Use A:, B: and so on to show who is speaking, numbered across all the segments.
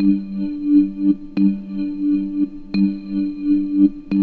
A: Thank
B: you.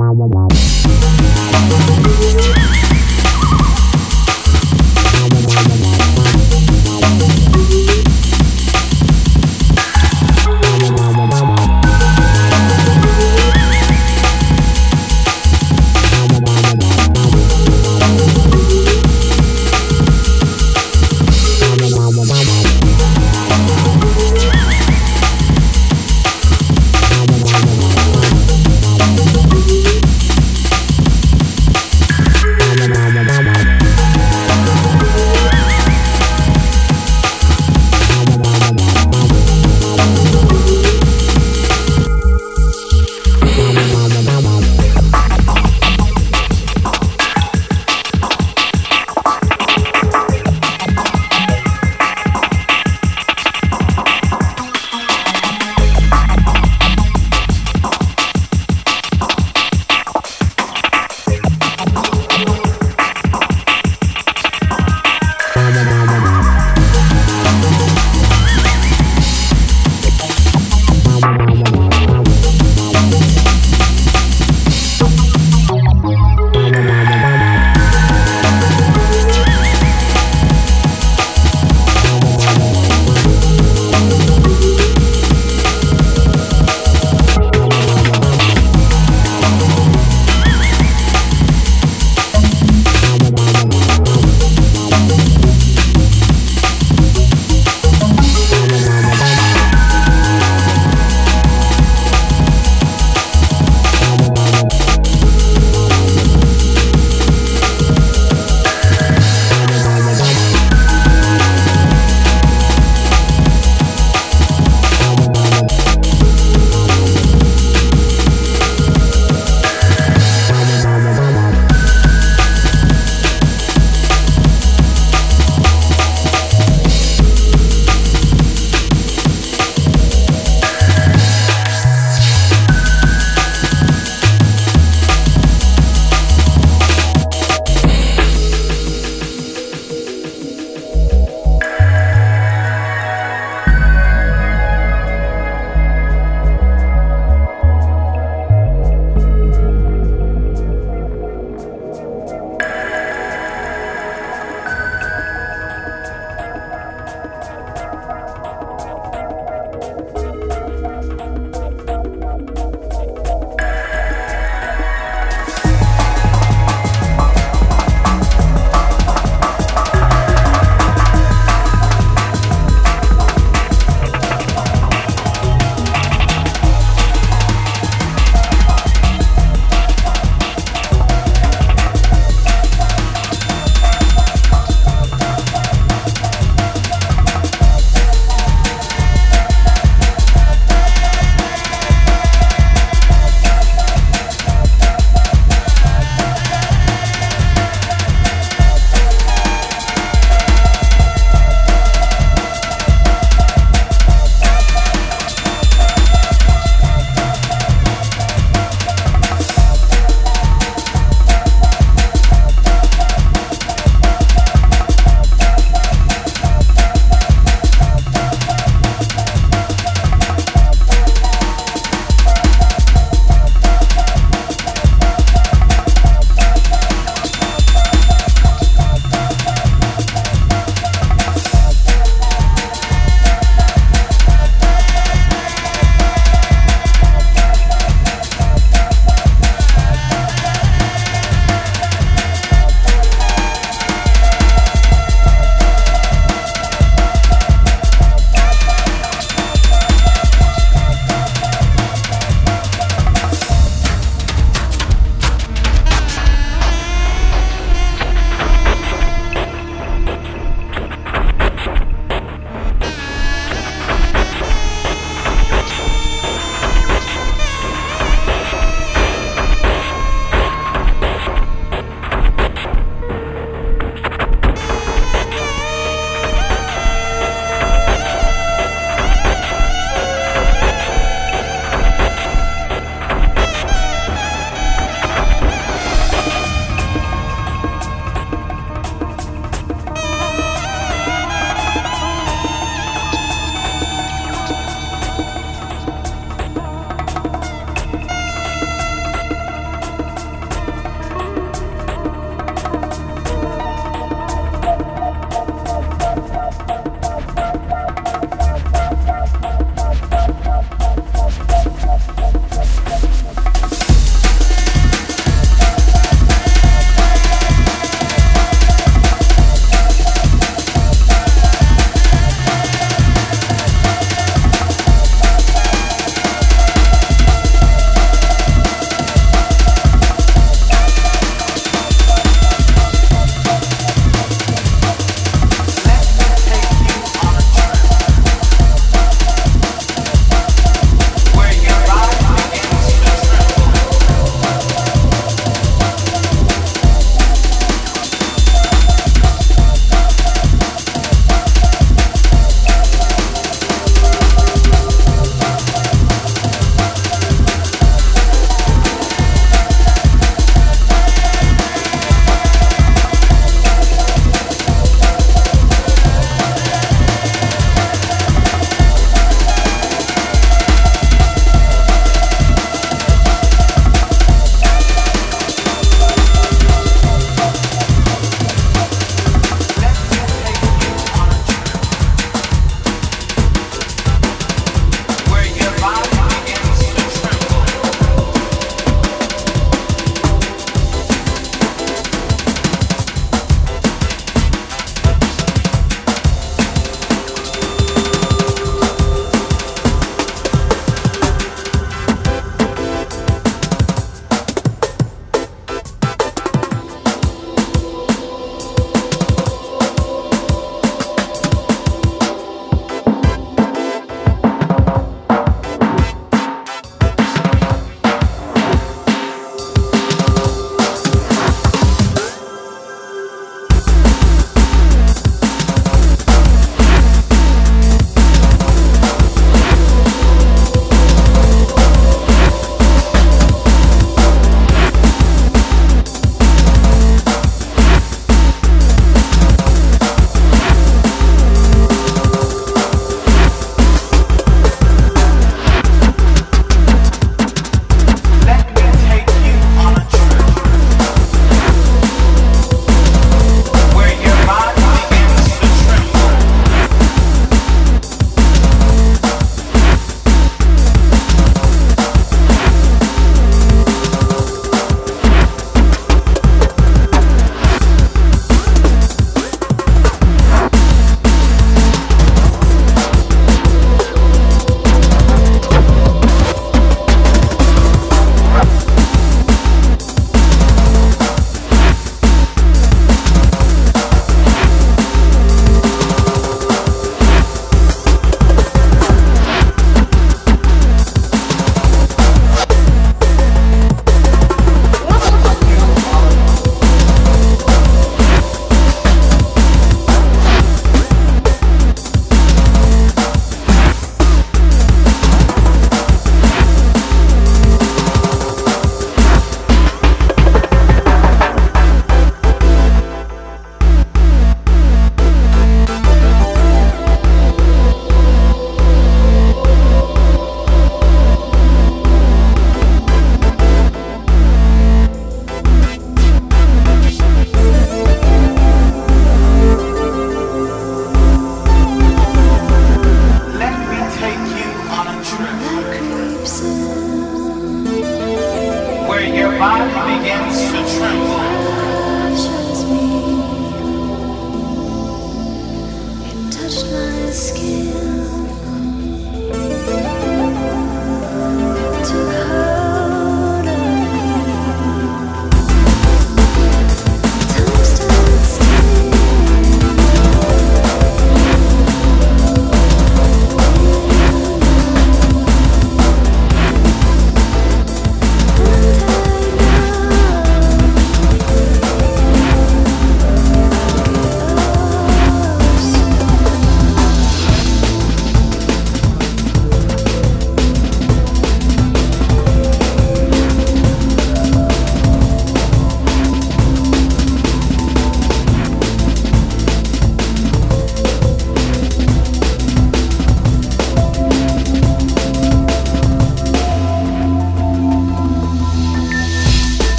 C: Wow,